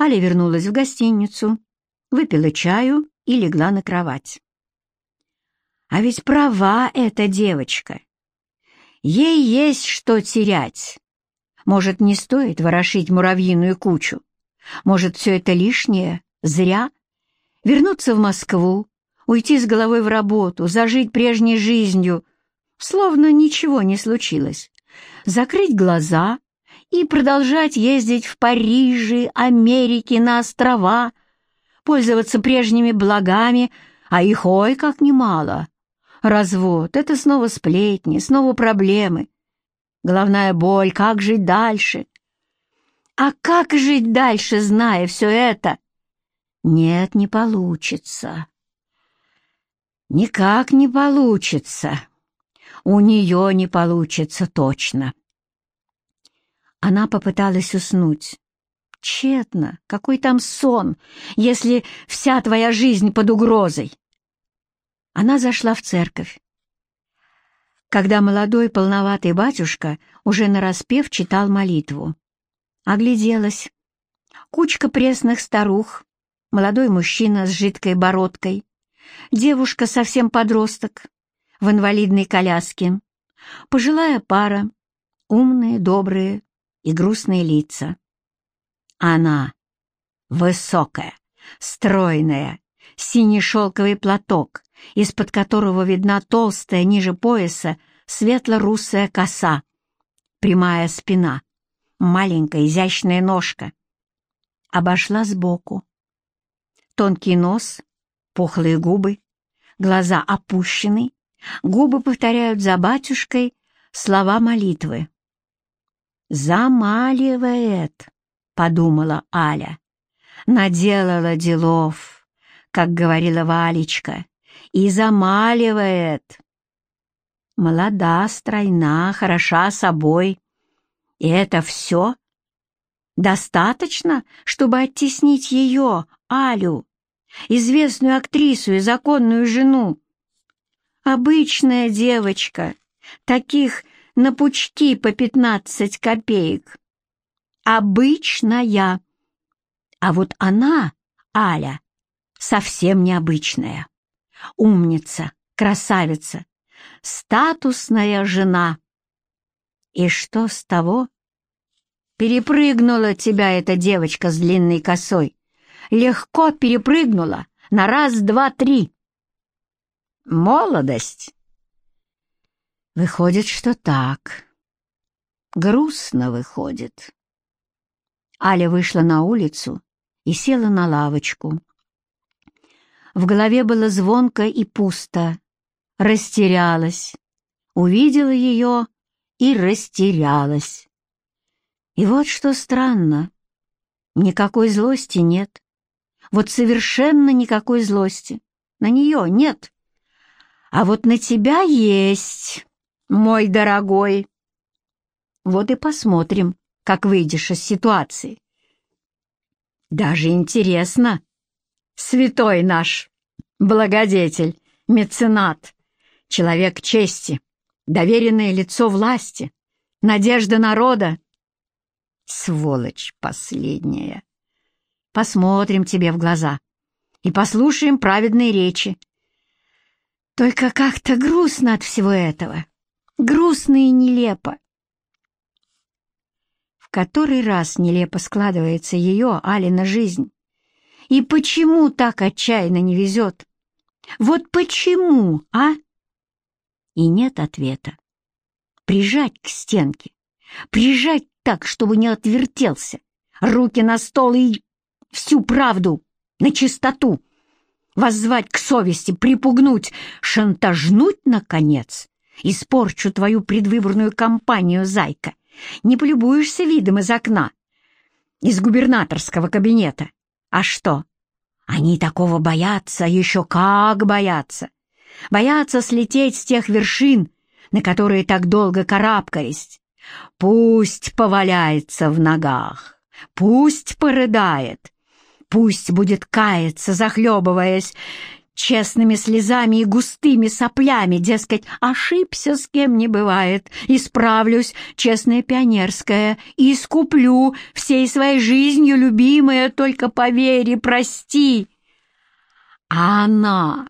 Аля вернулась в гостиницу, выпила чаю и легла на кровать. А ведь права эта девочка. Ей есть что терять. Может, не стоит ворошить муравьиную кучу? Может, все это лишнее, зря? Вернуться в Москву, уйти с головой в работу, зажить прежней жизнью, словно ничего не случилось, закрыть глаза и продолжать ездить в Париже, Америке, на острова, пользоваться прежними благами, а их ой как немало. Развод — это снова сплетни, снова проблемы. Головная боль, как жить дальше? А как жить дальше, зная все это? Нет, не получится. Никак не получится. У нее не получится точно. Она попыталась уснуть. Тщетно. Какой там сон, если вся твоя жизнь под угрозой? Она зашла в церковь. Когда молодой полноватый батюшка уже нараспев читал молитву. Огляделась. Кучка пресных старух, молодой мужчина с жидкой бородкой, девушка совсем подросток в инвалидной коляске, пожилая пара, умные, добрые и грустные лица. Она высокая, стройная, синий шелковый платок, из-под которого видна толстая ниже пояса светло-русая коса, прямая спина, маленькая изящная ножка. Обошла сбоку. Тонкий нос, пухлые губы, глаза опущены, губы повторяют за батюшкой слова молитвы. «Замаливает», — подумала Аля, — «наделала делов» как говорила Валечка, и замаливает. Молода, стройна, хороша собой. И это все? Достаточно, чтобы оттеснить ее, Алю, известную актрису и законную жену? Обычная девочка, таких на пучки по пятнадцать копеек. Обычная. А вот она, Аля, совсем необычная. Умница, красавица, статусная жена. И что с того? Перепрыгнула тебя эта девочка с длинной косой. Легко перепрыгнула на раз, два, три. Молодость. Выходит, что так. Грустно выходит. Аля вышла на улицу и села на лавочку. В голове было звонко и пусто. Растерялась. Увидела ее и растерялась. И вот что странно. Никакой злости нет. Вот совершенно никакой злости. На нее нет. А вот на тебя есть, мой дорогой. Вот и посмотрим, как выйдешь из ситуации. Даже интересно, святой наш, благодетель, меценат, человек чести, доверенное лицо власти, надежда народа. Сволочь последняя. Посмотрим тебе в глаза и послушаем праведные речи. Только как-то грустно от всего этого, грустно и нелепо. В который раз нелепо складывается ее, Алина, жизнь. И почему так отчаянно не везет? Вот почему, а? И нет ответа. Прижать к стенке, прижать так, чтобы не отвертелся, руки на стол и всю правду, на чистоту, воззвать к совести, припугнуть, шантажнуть, наконец. Испорчу твою предвыборную кампанию, зайка. Не полюбуешься видом из окна, из губернаторского кабинета. А что? Они такого боятся, еще как боятся. Боятся слететь с тех вершин, на которые так долго карабкались. Пусть поваляется в ногах, пусть порыдает, пусть будет каяться, захлебываясь. Честными слезами и густыми соплями, дескать, ошибся с кем не бывает, исправлюсь, честная пионерская, и искуплю всей своей жизнью, любимая, только поверь и прости. А она,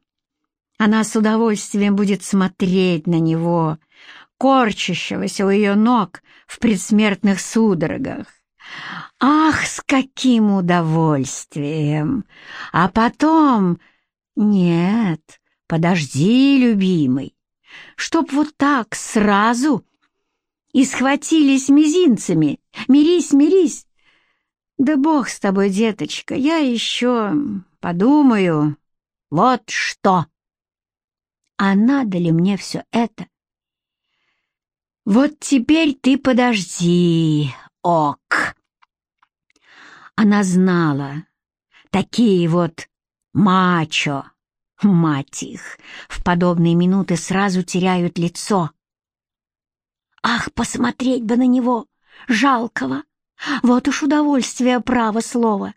она с удовольствием будет смотреть на него, корчащегося у ее ног в предсмертных судорогах. Ах, с каким удовольствием! А потом «Нет, подожди, любимый, чтоб вот так сразу и схватились мизинцами. Мирись, мирись. Да бог с тобой, деточка, я еще подумаю. Вот что! А надо ли мне все это? Вот теперь ты подожди, ок!» Она знала, такие вот Мачо! Мать их! В подобные минуты сразу теряют лицо. Ах, посмотреть бы на него! Жалкого! Вот уж удовольствие, право слова!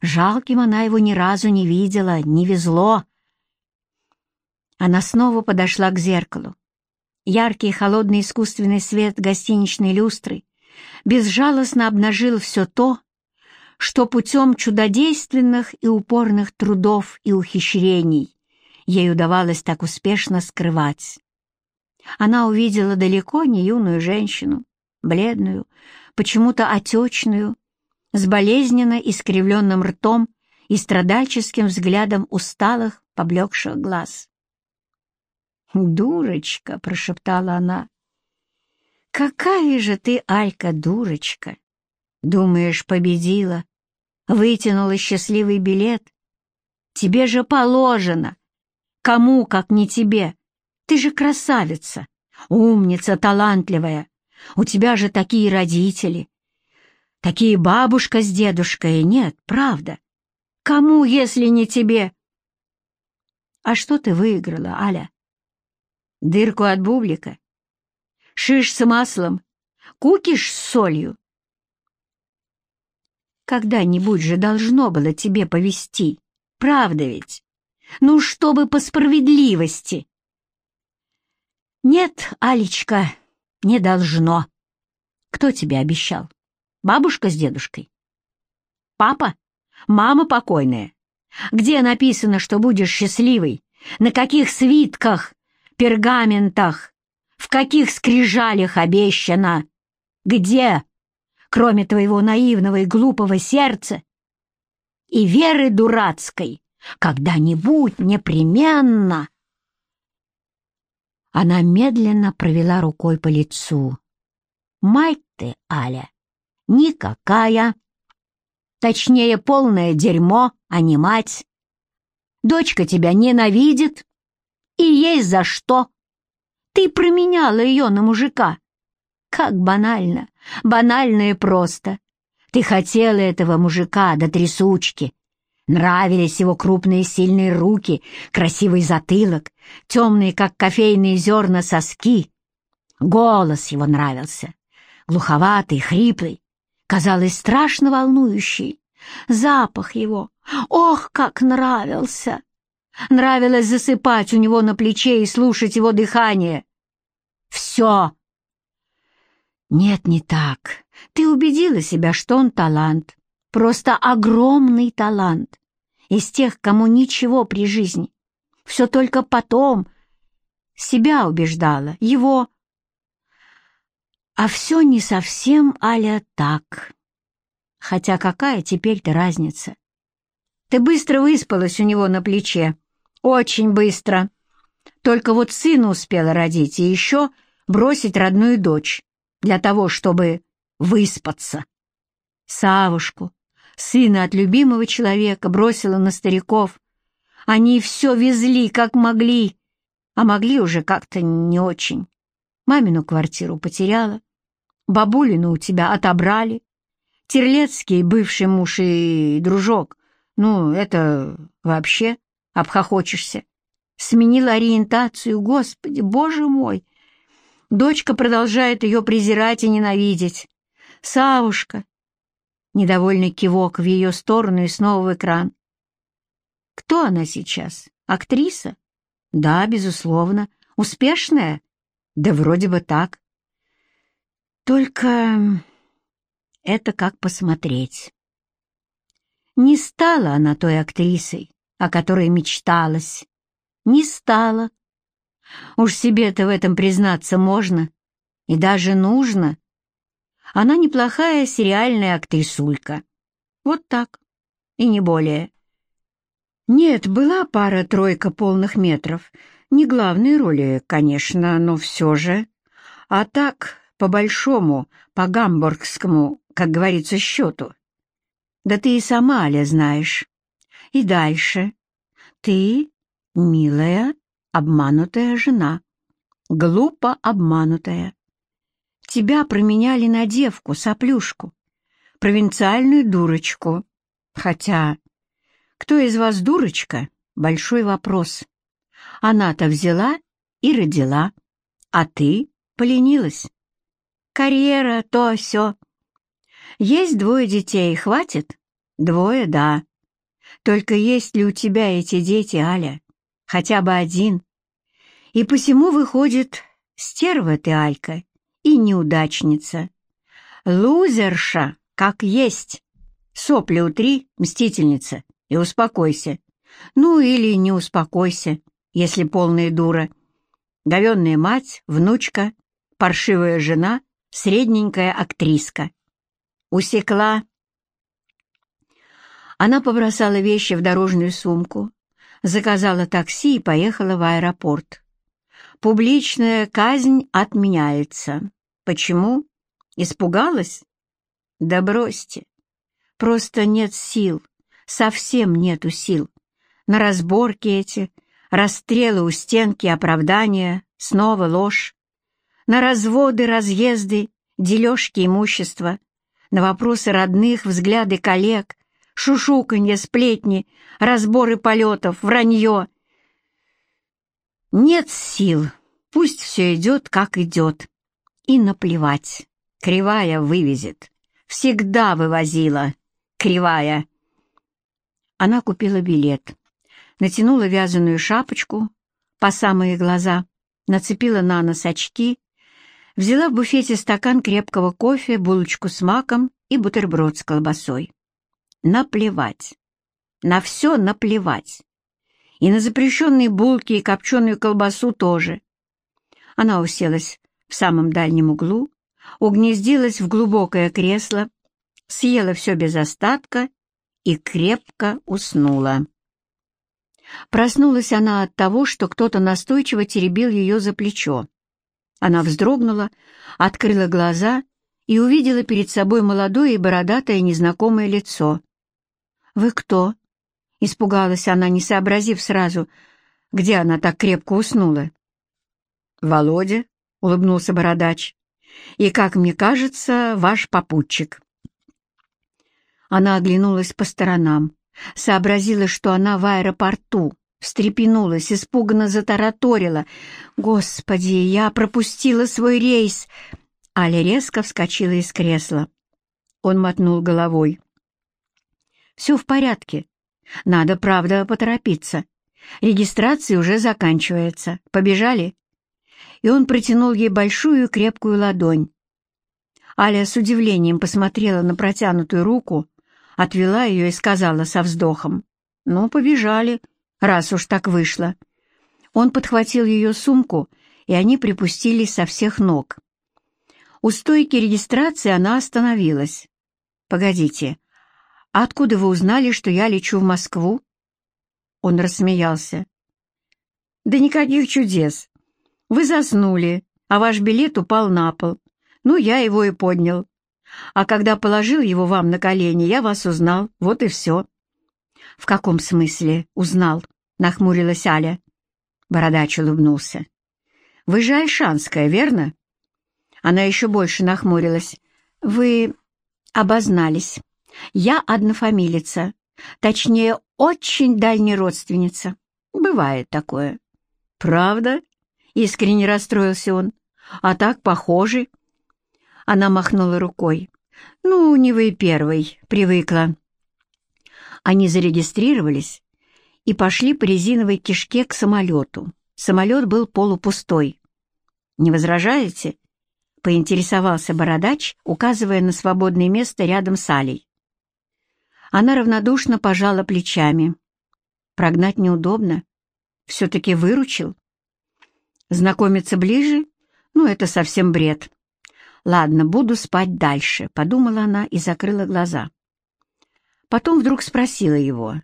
Жалким она его ни разу не видела, не везло. Она снова подошла к зеркалу. Яркий холодный искусственный свет гостиничной люстры безжалостно обнажил все то, что путем чудодейственных и упорных трудов и ухищрений ей удавалось так успешно скрывать. Она увидела далеко не юную женщину, бледную, почему-то отечную, с болезненно искривленным ртом и страдальческим взглядом усталых, поблекших глаз. «Дурочка!» — прошептала она. «Какая же ты, Алька, дурочка! Думаешь, победила, вытянула счастливый билет. Тебе же положено. Кому, как не тебе? Ты же красавица, умница, талантливая. У тебя же такие родители. Такие бабушка с дедушкой. Нет, правда. Кому, если не тебе? А что ты выиграла, Аля? Дырку от бублика? Шиш с маслом? Кукиш с солью? Когда-нибудь же должно было тебе повести, правда ведь? Ну, чтобы по справедливости. Нет, Алечка, не должно. Кто тебе обещал? Бабушка с дедушкой? Папа? Мама покойная? Где написано, что будешь счастливой? На каких свитках, пергаментах, в каких скрижалях обещано? Где? Кроме твоего наивного и глупого сердца и веры дурацкой, когда-нибудь непременно. Она медленно провела рукой по лицу. Мать ты, Аля, никакая. Точнее, полное дерьмо, а не мать. Дочка тебя ненавидит, и есть за что. Ты променяла ее на мужика. Как банально, банально и просто. Ты хотела этого мужика до трясучки. Нравились его крупные сильные руки, красивый затылок, темные, как кофейные зерна, соски. Голос его нравился, глуховатый, хриплый, казалось, страшно волнующий. Запах его, ох, как нравился! Нравилось засыпать у него на плече и слушать его дыхание. Все «Нет, не так. Ты убедила себя, что он талант. Просто огромный талант. Из тех, кому ничего при жизни. Все только потом. Себя убеждала, его. А все не совсем, Аля, так. Хотя какая теперь-то разница? Ты быстро выспалась у него на плече. Очень быстро. Только вот сына успела родить и еще бросить родную дочь для того, чтобы выспаться. Савушку, сына от любимого человека, бросила на стариков. Они все везли, как могли, а могли уже как-то не очень. Мамину квартиру потеряла, бабулину у тебя отобрали. Терлецкий, бывший муж и дружок, ну, это вообще обхохочешься. Сменила ориентацию, господи, боже мой, Дочка продолжает ее презирать и ненавидеть. «Савушка!» Недовольный кивок в ее сторону и снова в экран. Кто она сейчас? Актриса? Да, безусловно. Успешная? Да вроде бы так. Только это как посмотреть. Не стала она той актрисой, о которой мечталась. Не стала. Уж себе-то в этом признаться можно и даже нужно. Она неплохая сериальная актрисулька. Вот так, и не более. Нет, была пара-тройка полных метров. Не главные роли, конечно, но все же. А так, по-большому, по-гамбургскому, как говорится, счету. Да ты и сама, Аля, знаешь. И дальше. Ты, милая, обманутая жена. Глупо обманутая. Тебя променяли на девку, соплюшку, провинциальную дурочку. Хотя, кто из вас дурочка? Большой вопрос. Она-то взяла и родила, а ты поленилась. Карьера, то все. Есть двое детей, хватит? Двое, да. Только есть ли у тебя эти дети, Аля? Хотя бы один. И посему выходит, стерва ты, Алька, и неудачница. Лузерша, как есть. Сопли утри, мстительница, и успокойся. Ну или не успокойся, если полная дура. Говенная мать, внучка, паршивая жена, средненькая актриска. Усекла. Она побросала вещи в дорожную сумку, заказала такси и поехала в аэропорт. Публичная казнь отменяется. Почему? Испугалась? Да бросьте. Просто нет сил, совсем нету сил. На разборки эти, расстрелы у стенки, оправдания, снова ложь. На разводы, разъезды, дележки имущества, на вопросы родных, взгляды коллег, шушуканье, сплетни, разборы полетов, вранье — нет сил, пусть все идет, как идет. И наплевать, кривая вывезет. Всегда вывозила, кривая. Она купила билет, натянула вязаную шапочку по самые глаза, нацепила на нос очки, взяла в буфете стакан крепкого кофе, булочку с маком и бутерброд с колбасой. Наплевать. На все наплевать. И на запрещенные булки и копченую колбасу тоже. Она уселась в самом дальнем углу, угнездилась в глубокое кресло, съела все без остатка и крепко уснула. Проснулась она от того, что кто-то настойчиво теребил ее за плечо. Она вздрогнула, открыла глаза и увидела перед собой молодое и бородатое незнакомое лицо. «Вы кто?» Испугалась она, не сообразив сразу, где она так крепко уснула. «Володя», — улыбнулся бородач, — «и, как мне кажется, ваш попутчик». Она оглянулась по сторонам, сообразила, что она в аэропорту, встрепенулась, испуганно затараторила. «Господи, я пропустила свой рейс!» Аля резко вскочила из кресла. Он мотнул головой. «Все в порядке. Надо, правда, поторопиться. Регистрация уже заканчивается. Побежали?» И он протянул ей большую крепкую ладонь. Аля с удивлением посмотрела на протянутую руку, отвела ее и сказала со вздохом. «Ну, побежали, раз уж так вышло». Он подхватил ее сумку, и они припустились со всех ног. У стойки регистрации она остановилась. «Погодите, «А откуда вы узнали, что я лечу в Москву?» Он рассмеялся. «Да никаких чудес. Вы заснули, а ваш билет упал на пол. Ну, я его и поднял. А когда положил его вам на колени, я вас узнал. Вот и все». «В каком смысле узнал?» — нахмурилась Аля. Бородач улыбнулся. «Вы же Альшанская, верно?» Она еще больше нахмурилась. «Вы обознались». Я однофамилица, точнее, очень дальняя родственница. Бывает такое. Правда? Искренне расстроился он. А так похожи. Она махнула рукой. Ну, не вы первый, привыкла. Они зарегистрировались, и пошли по резиновой кишке к самолету. Самолет был полупустой. «Не возражаете?» — поинтересовался бородач, указывая на свободное место рядом с Алей. Она равнодушно пожала плечами. Прогнать неудобно. Все-таки выручил. Знакомиться ближе? Ну, это совсем бред. Ладно, буду спать дальше, подумала она и закрыла глаза. Потом вдруг спросила его.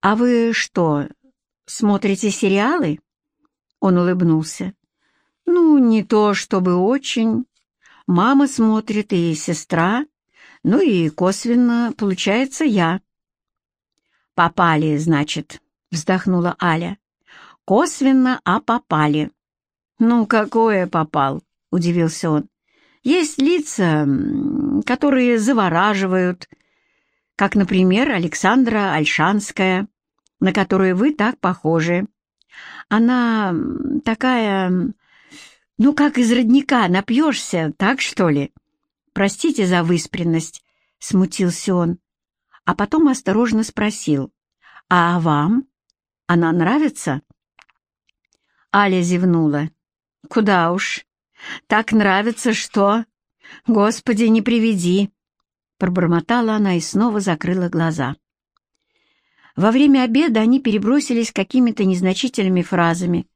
«А вы что, смотрите сериалы?» Он улыбнулся. «Ну, не то чтобы очень. Мама смотрит и сестра, ну и косвенно, получается, я». «Попали, значит», — вздохнула Аля. «Косвенно, а попали». «Ну, какое попал?» — удивился он. «Есть лица, которые завораживают, как, например, Александра Альшанская, на которую вы так похожи. Она такая, ну, как из родника, напьешься, так что ли? Простите за выспренность, — смутился он, а потом осторожно спросил, «А вам? Она нравится?» Аля зевнула. «Куда уж. Так нравится, что... Господи, не приведи!» Пробормотала она и снова закрыла глаза. Во время обеда они перебросились какими-то незначительными фразами.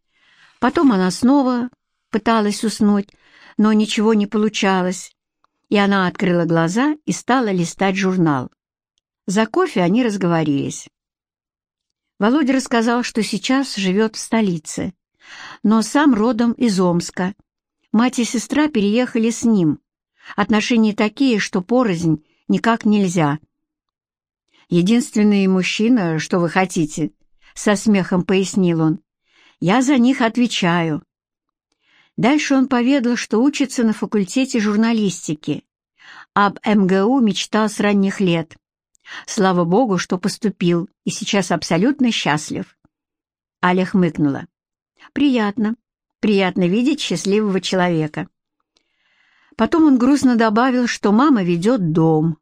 Потом она снова пыталась уснуть, но ничего не получалось, и она открыла глаза и стала листать журнал. За кофе они разговорились. Володя рассказал, что сейчас живет в столице, но сам родом из Омска. Мать и сестра переехали с ним. Отношения такие, что порознь никак нельзя. «Единственный мужчина, что вы хотите», — со смехом пояснил он. «Я за них отвечаю». Дальше он поведал, что учится на факультете журналистики. Об МГУ мечтал с ранних лет. Слава богу, что поступил, и сейчас абсолютно счастлив. Аля хмыкнула. «Приятно. Приятно видеть счастливого человека». Потом он грустно добавил, что мама ведет дом,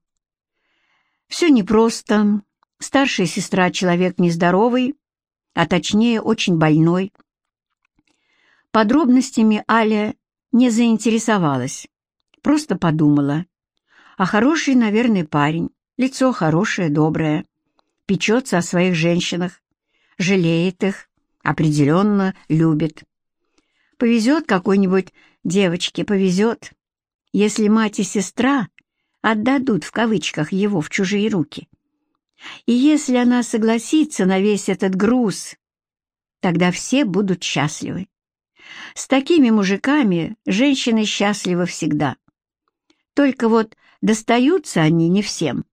все непросто. Старшая сестра — человек нездоровый, а точнее очень больной. Подробностями Аля не заинтересовалась, просто подумала. А хороший, наверное, парень, лицо хорошее, доброе, печется о своих женщинах, жалеет их, определенно любит. Повезет какой-нибудь девочке, повезет. Если мать и сестра отдадут в кавычках его в чужие руки. И если она согласится на весь этот груз, тогда все будут счастливы. С такими мужиками женщины счастливы всегда. Только вот достаются они не всем.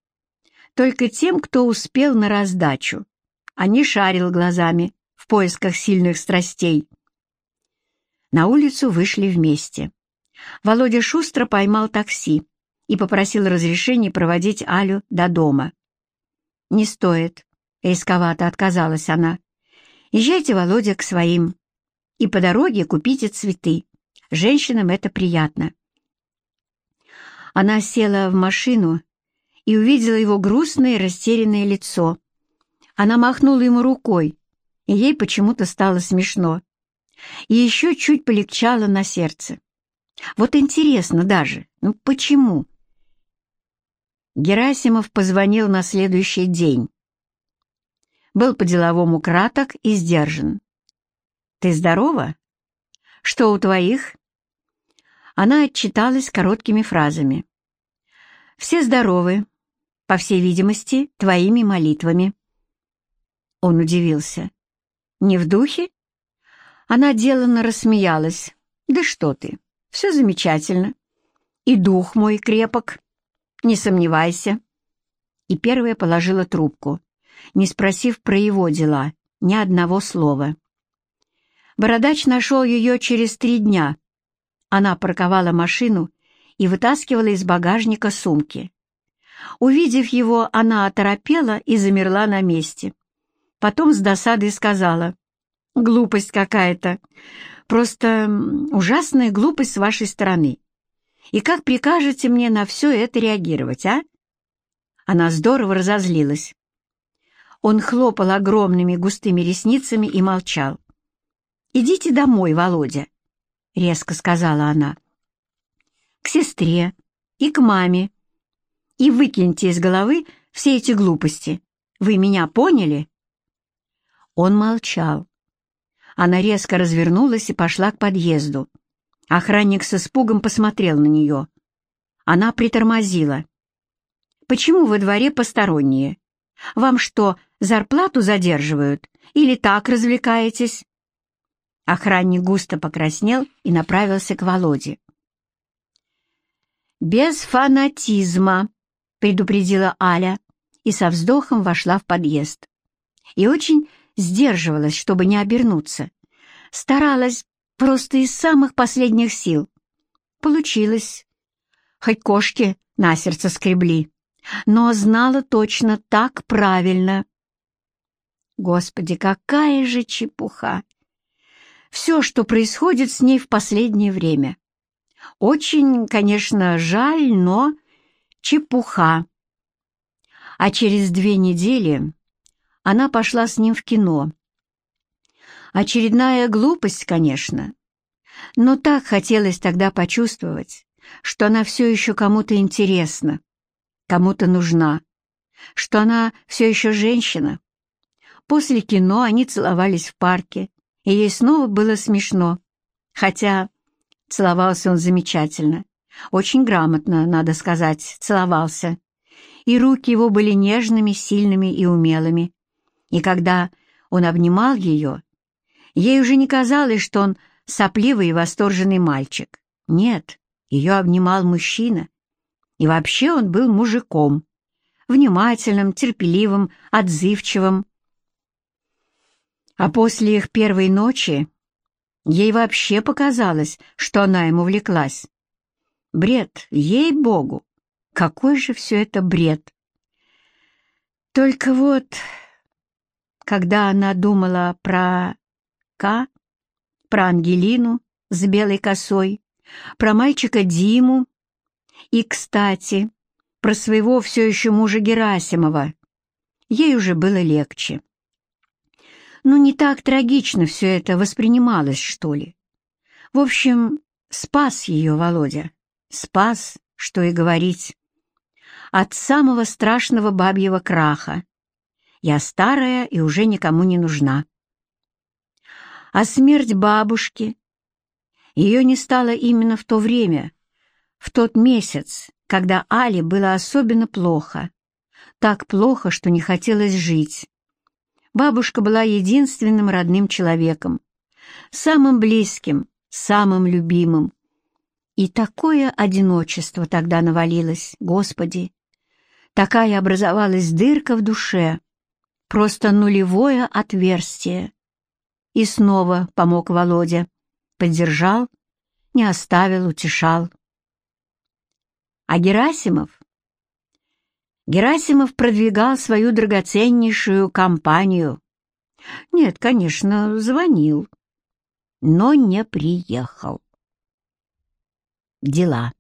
Только тем, кто успел на раздачу, не шарил глазами в поисках сильных страстей. На улицу вышли вместе. Володя шустро поймал такси и попросил разрешения проводить Алю до дома. «Не стоит», — рисковато отказалась она. «Езжайте, Володя, к своим, и по дороге купите цветы. Женщинам это приятно». Она села в машину и увидела его грустное растерянное лицо. Она махнула ему рукой, и ей почему-то стало смешно. И еще чуть полегчало на сердце. Вот интересно даже, ну почему? Герасимов позвонил на следующий день. Был по-деловому краток и сдержан. «Ты здорова? Что у твоих?» Она отчиталась короткими фразами. «Все здоровы, по всей видимости, твоими молитвами». Он удивился. «Не в духе?» Она деланно рассмеялась. «Да что ты, все замечательно. И дух мой крепок». Не сомневайся. И первая положила трубку, не спросив про его дела, ни одного слова. Бородач нашел ее через три дня. Она парковала машину и вытаскивала из багажника сумки. Увидев его, она оторопела и замерла на месте. Потом с досадой сказала, «Глупость какая-то, просто ужасная глупость с вашей стороны. И как прикажете мне на все это реагировать, а?» Она здорово разозлилась. Он хлопал огромными густыми ресницами и молчал. «Идите домой, Володя», — резко сказала она. «К сестре и к маме. И выкиньте из головы все эти глупости. Вы меня поняли?» Он молчал. Она резко развернулась и пошла к подъезду. Охранник с испугом посмотрел на нее. Она притормозила. «Почему во дворе посторонние? Вам что, зарплату задерживают? Или так развлекаетесь?» Охранник густо покраснел и направился к Володе. «Без фанатизма», — предупредила Аля и со вздохом вошла в подъезд. И очень сдерживалась, чтобы не обернуться. Старалась просто из самых последних сил. Получилось. Хоть кошки на сердце скребли, но знала точно так правильно. Господи, какая же чепуха! Все, что происходит с ней в последнее время. Очень, конечно, жаль, но чепуха. А через две недели она пошла с ним в кино. Очередная глупость, конечно, но так хотелось тогда почувствовать, что она все еще кому-то интересна, кому-то нужна, что она все еще женщина. После кино они целовались в парке, и ей снова было смешно, хотя целовался он замечательно, очень грамотно, надо сказать, целовался, и руки его были нежными, сильными и умелыми, и когда он обнимал ее, ей уже не казалось, что он сопливый и восторженный мальчик. Нет, ее обнимал мужчина. И вообще он был мужиком, внимательным, терпеливым, отзывчивым. А после их первой ночи ей вообще показалось, что она ему влеклась. Бред, ей-богу! Какой же все это бред! Только вот когда она думала про К, про Ангелину с белой косой, про мальчика Диму и, кстати, про своего все еще мужа Герасимова, ей уже было легче. Ну, не так трагично все это воспринималось, что ли. В общем, спас ее Володя. Спас, что и говорить. От самого страшного бабьего краха, я старая и уже никому не нужна. А смерть бабушки? Ее не стало именно в то время, в тот месяц, когда Али было особенно плохо. Так плохо, что не хотелось жить. Бабушка была единственным родным человеком, самым близким, самым любимым. И такое одиночество тогда навалилось, Господи! Такая образовалась дырка в душе, Просто нулевое отверстие. И снова помог Володя. Поддержал, не оставил, утешал. А Герасимов? Герасимов продвигал свою драгоценнейшую компанию. Нет, конечно, звонил, но не приехал. Дела.